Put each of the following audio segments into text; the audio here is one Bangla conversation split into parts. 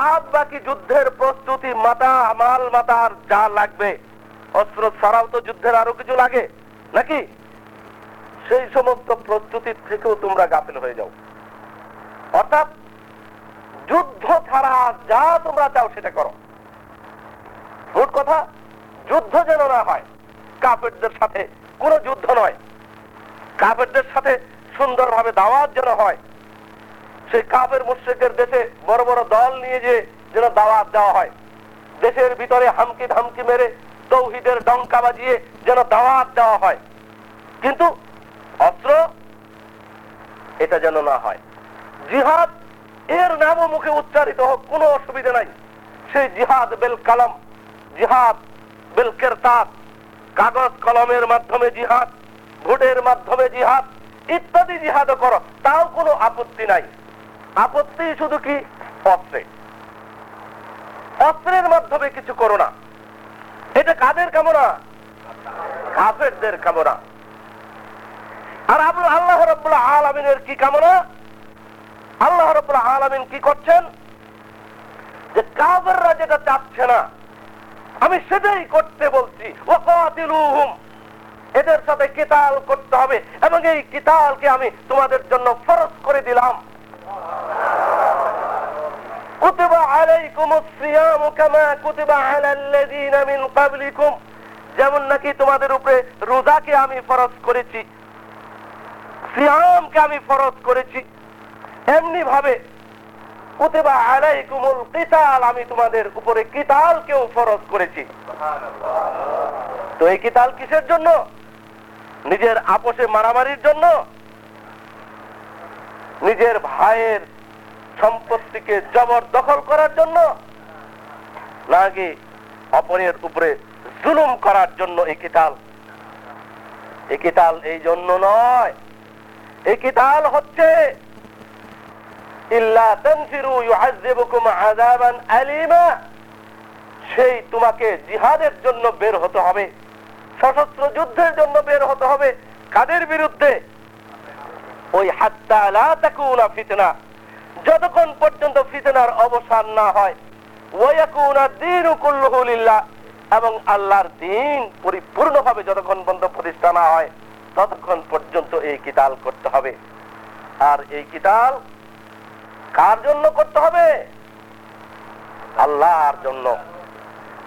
বাদ বাকি যুদ্ধের প্রস্তুতি মাতা, মাল মাতার যা লাগবে। অস্ত্র ছাড়াও তো যুদ্ধের আরও কিছু লাগে, নাকি? সেই সমস্ত প্রস্তুতির থেকেও তোমরা গাফিল হয়ে যাও। অর্থাৎ যুদ্ধ ছাড়া যা তোমরা চাও সেটা করো। মোট কথা, যুদ্ধ যেন না হয় কাপেরদের সাথে কোনো যুদ্ধ নয়। কাপেরদের সাথে সুন্দরভাবে দাওয়াত যেন হয় সেই কাফের মুশ্রিকের দেশে বড় বড় দল নিয়ে যে যেন দাওয়াত দেওয়া হয়। দেশের ভিতরে হামকি ধামকি মেরে তৌহিদের ডঙ্কা বাজিয়ে যেন দাওয়াত দেওয়া হয়। কিন্তু অস্ত্র এটা যেন না হয়। জিহাদ এর নামও মুখে উচ্চারিত হোক, কোনো অসুবিধা নাই। সেই জিহাদ বেল কালাম, জিহাদ বেল কেরতাদ, কাগজ কলমের মাধ্যমে জিহাদ, ভোটের মাধ্যমে জিহাদ, ইত্যাদি জিহাদও করো, তাও কোনো আপত্তি নাই। আপত্তি শুধু কি? অস্ত্রে অস্ত্রের মাধ্যমে কিছু করো না। এটা কাদের কামনা? কাফেরদের কামনা। আর আবুল আল্লাহ রব্বুল্লাহ আলমিনের কি কামনা? আল্লাহ রব্বুল্লাহ আলমিন কি করছেন? যে কাফেররা যেটা চাচ্ছে না, আমি সেটাই করতে বলছি। ও কাতিলুহুম এদের সাথে কিতাল করতে হবে। এবং এই কিতালকে আমি তোমাদের জন্য ফরজ করে দিলাম। كتب عليكم الصيام كما كتب على الذين من قبلكم যেমন নাকি তোমাদের উপরে রোজাকে আমি ফরজ করেছি সিয়ামকে আমি ফরজ করেছি এমনি ভাবে কুতিবা আলাইকুমুল কিতাল আমি তোমাদের উপরে কিতালকেও ফরজ করেছি তো এই কিতাল কিসের জন্য নিজের আপোষে মারামারির জন্য নিজের ভাইয়ের সম্পত্তিকে জবরদখল করার জন্য, নাকি অপরের উপরে জুলুম করার জন্য এই কিতাল? এই কিতাল এই জন্য নয়। এই কিতাল হচ্ছে সেই তোমাকে জিহাদের জন্য বের হতে হবে, সশস্ত্র যুদ্ধের জন্য বের হতে হবে, কাদের বিরুদ্ধে? ওই হাত্তা ফিতনা। যতক্ষণ পর্যন্ত ফিতনার অবসান না হয় এবং আল্লাহর দিন পরিপূর্ণভাবে যতক্ষণ পর্যন্ত প্রতিষ্ঠা না হয়, ততক্ষণ পর্যন্ত এই কিতাল করতে হবে। আর এই কিতাল কার জন্য করতে হবে? আল্লাহর জন্য।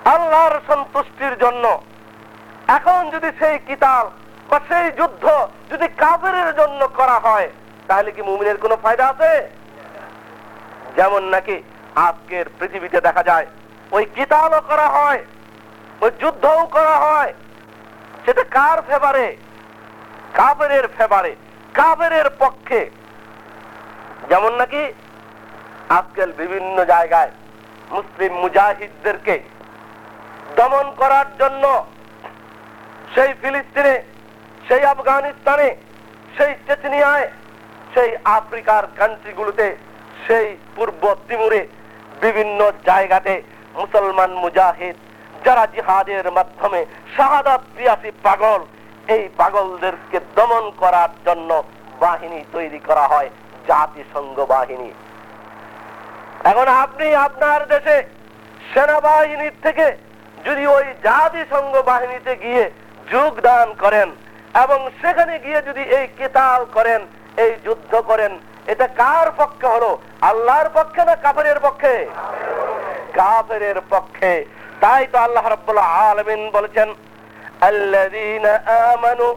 আল্লাহর সন্তুষ্টির জন্য। এখন যদি সেই কিতাল বা সেই যুদ্ধ যদি কাফেরের জন্য করা হয়, তাহলে কি মুমিনের কোনো ফায়দা আছে? যেমন নাকি আজকের পৃথিবীতে দেখা যায়, ওই কিতালও করা হয়, ওই যুদ্ধও করা হয়। সেটা কার ফেভারে কাফেরের ফেভারে কাফেরের পক্ষে। যেমন নাকি আজকাল বিভিন্ন জায়গায় মুসলিম মুজাহিদদেরকে দমন করার জন্য সেই ফিলিস্তিনে সেই আফগানিস্তানে, সেই চেচনিয়ায়, সেই আফ্রিকার কান্ট্রিগুলোতে সেই পূর্ব তিমুরে বিভিন্ন জায়গাতে মুসলমান মুজাহিদ, যারা জিহাদের মাধ্যমে শাহাদাত প্রিয়াসী পাগল, এই পাগলদেরকে দমন করার জন্য বাহিনী তৈরি করা হয়, জাতিসংঘ বাহিনী। এখন আপনি আপনার দেশে সেনাবাহিনীর থেকে যদি ওই জাতিসংঘ বাহিনীতে গিয়ে যোগদান করেন এবং সেখানে গিয়ে যদি এই কেতাল করেন, এই যুদ্ধ করেন, এটা কার পক্ষে হলো? আল্লাহর পক্ষে না কাফের পক্ষে? কাফের পক্ষে। তাই তো আল্লাহ রাব্বুল আলামিন বলেছেন, আল্লাযীনা আমানু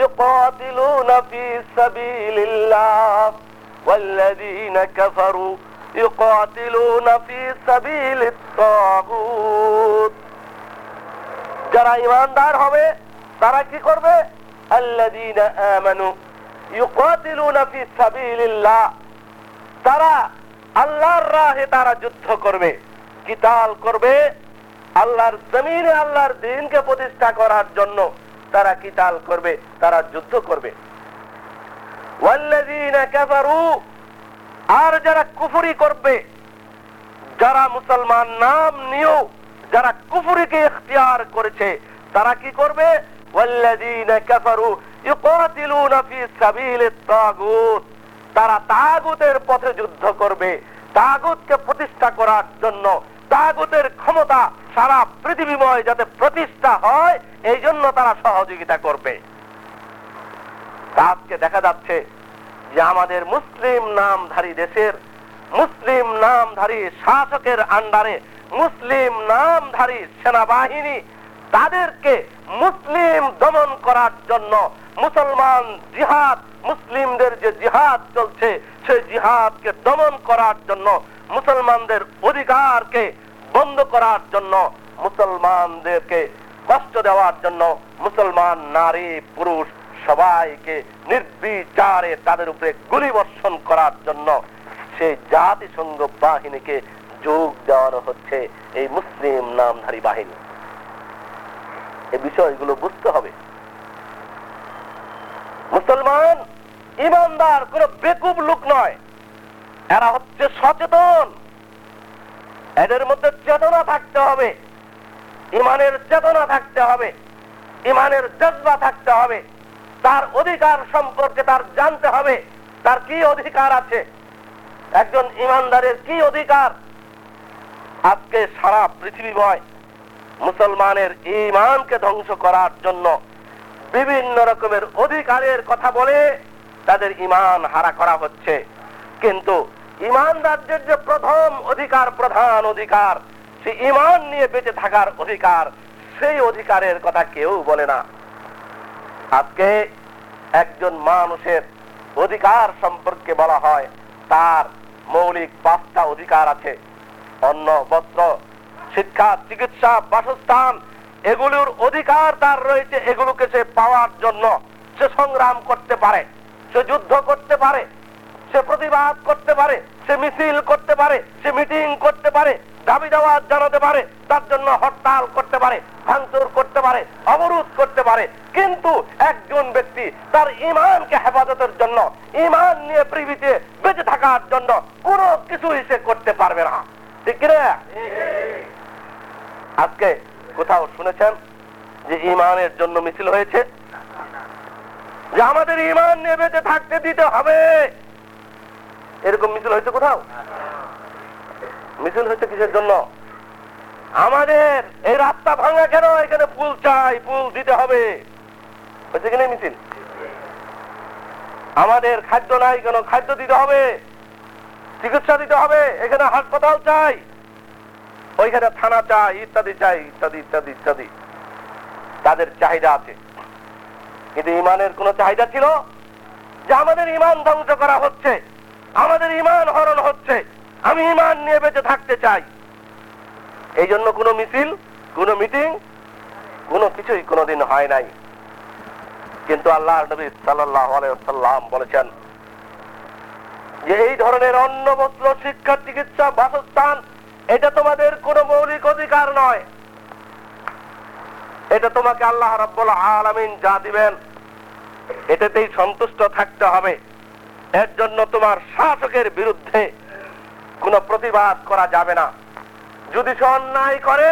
ইউকাতিলুনা ফি সাবিলিল্লাহ, ওয়াল্লাযীনা কাফারু ইউকাতিলুনা ফি সাবিলিত তাগুত। যারা ইমানদার হবে, তারা কি করবে? তারা যুদ্ধ করবে, কিতাল করবে, আল্লাহর জমিনে আল্লাহর দিনকে প্রতিষ্ঠা করার জন্য তারা কিতাল করবে, তারা যুদ্ধ করবে। আর যারা কুফুরি করবে, যারা মুসলমান নাম নিয়েও যারা কুফরিকে ইখতিয়ার করেছে, তারা কি করবে? ওয়াল্লাযীনা কাফারু ইউকাতিলুনা ফি সাবিলিত তাগুত তারা তাগুতের পথে যুদ্ধ করবে। তাগুতকে প্রতিষ্ঠা করার জন্য তাগুতের ক্ষমতা সারা পৃথিবীময় যাতে প্রতিষ্ঠা হয়, এই জন্য তারা সহযোগিতা করবে। আজকে দেখা যাচ্ছে যে আমাদের মুসলিম নামধারী দেশের, মুসলিম নামধারী শাসকের আন্ডারে মুসলিম নামধারী সেনাবাহিনী তাদেরকে মুসলিম দমন করার জন্য মুসলমান জিহাদ, মুসলিমদের যে জিহাদ চলছে, সেই জিহাদকে দমন করার জন্য, মুসলমানদের অধিকারকে বন্ধ করার জন্য, মুসলমানদেরকে কষ্ট দেওয়ার জন্য মুসলমান নারী, পুরুষ সবাইকে নির্বিচারে তাদের উপরে গুলি বর্ষণ করার জন্য সেই জাতিসংঘ বাহিনীকে যোগ দেওয়ানো হচ্ছে। এই মুসলিম নামধারী বাহিনী। এই বিষয়গুলো বুঝতে হবে। মুসলমান, ইমানদার কোন বেকুব লোক নয়। এরা হচ্ছে সচেতন। এদের মধ্যে চেতনা থাকতে হবে। ইমানের চেতনা থাকতে হবে। ইমানের জজ্বা থাকতে হবে। তার অধিকার সম্পর্কে তার জানতে হবে। তার কি অধিকার আছে? একজন ইমানদারের কি অধিকার? আজকে সারা পৃথিবী পৃথিবীময় মুসলমানের ইমানকে ধ্বংস করার জন্য বিভিন্ন রকমের অধিকারের কথা বলে তাদের ইমান হারা করা হচ্ছে। কিন্তু ইমান রাজ্যের যে প্রথম অধিকার, প্রধান অধিকার সে ইমান নিয়ে বেঁচে থাকার অধিকার, সেই অধিকারের কথা কেউ বলে না। আজকে একজন মানুষের অধিকার সম্পর্কে বলা হয়, তার মৌলিক পাঁচটা অধিকার আছে। অন্ন, বস্ত্র শিক্ষা, চিকিৎসা, বাসস্থান, এগুলোর অধিকার তার রয়েছে, এগুলোকে সে পাওয়ার জন্য। সে সংগ্রাম করতে পারে, সে যুদ্ধ করতে পারে, সে প্রতিবাদ করতে পারে, সে মিছিল করতে পারে, সে মিটিং করতে পারে, দাবি দেওয়া জানাতে পারে, তার জন্য হরতাল করতে পারে, ভাঙচুর করতে পারে, অবরোধ করতে পারে। কিন্তু একজন ব্যক্তি তার ইমানকে হেফাজতের জন্য, ইমান নিয়ে পৃথিবীতে বেঁচে থাকার জন্য কোনো কিছুই সে করতে পারবে না। ঠিক কিনা? আজকে কোথাও শুনেছেন যে ইমানের জন্য মিছিল হয়েছে? যে আমাদের ইমান নিয়ে বেঁচে থাকতে দিতে হবে। এরকম মিছিল হয়েছে কোথাও? মিছিল হয়েছে কিসের জন্য? আমাদের এই রাস্তা ভাঙা কেন? এখানে পুল চাই পুল দিতে হবে। হয়েছে কিনা মিছিল? আমাদের খাদ্য নাই, কেন খাদ্য দিতে হবে। চিকিৎসা দিতে হবে। এখানে হাসপাতাল চাই। ওইখানে থানা চাই, ইত্যাদি চাই, ইত্যাদি ইত্যাদি ইত্যাদি। তাদের চাহিদা আছে। কিন্তু ইমানের কোন চাহিদা ছিল? যে আমাদের ইমান ধ্বংস করা হচ্ছে, আমাদের ইমান হরণ হচ্ছে, আমি ইমান নিয়ে বেঁচে থাকতে চাই। এই জন্য কোনো মিছিল, কোনো মিটিং, কোনো কিছুই কোনোদিন হয় নাই। কিন্তু আল্লাহ নবী সাল্লাম বলেছেন যে এই ধরনের অন্ন বস্ত্র শিক্ষা, চিকিৎসা, বাসস্থান, এটা তোমাদের কোনো মৌলিক অধিকার নয় এটা তোমাকে আল্লাহ রব্বুল আলমিন যা দিবেন, এটাতেই সন্তুষ্ট থাকতে হবে। এর জন্য তোমার শাসকের বিরুদ্ধে কোনো প্রতিবাদ করা যাবে না। যদি সে অন্যায় করে,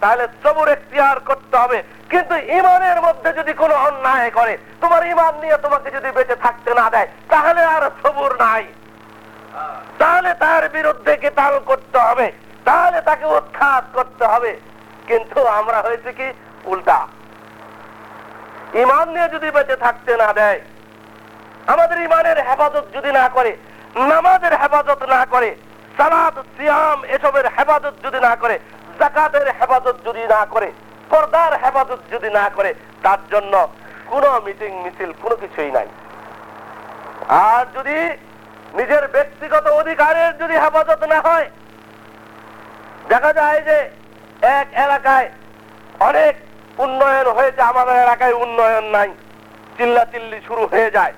তাহলে সবুর এখতিয়ার করতে হবে। কিন্তু ইমানের মধ্যে যদি কোনো অন্যায় করে, তোমার ইমান নিয়ে তোমাকে যদি বেঁচে থাকতে না দেয়, তাহলে আর সবুর নাই। তাহলে তার বিরুদ্ধে কেতাল করতে হবে। তাহলে তাকে উৎখাত করতে হবে। কিন্তু আমরা হয়েছে কি? উল্টা। ইমান নিয়ে যদি বেঁচে থাকতে না দেয়, আমাদের ইমানের হেফাজত যদি না করে, নামাজের হেফাজত না করে সালাদ সিয়াম, এসবের হেফাজত যদি না করে জাকাতের হেফাজত যদি না করে, পর্দার হেফাজত যদি না করে, তার জন্য কোনো মিটিং, মিছিল, কোনো কিছুই নাই। আর যদি নিজের ব্যক্তিগত অধিকারের যদি হেফাজত না হয়, দেখা যায় যে এক এলাকায় অনেক উন্নয়ন হয়েছে আমাদের এলাকায় উন্নয়ন নাই। চিল্লা চিল্লি শুরু হয়ে যায়।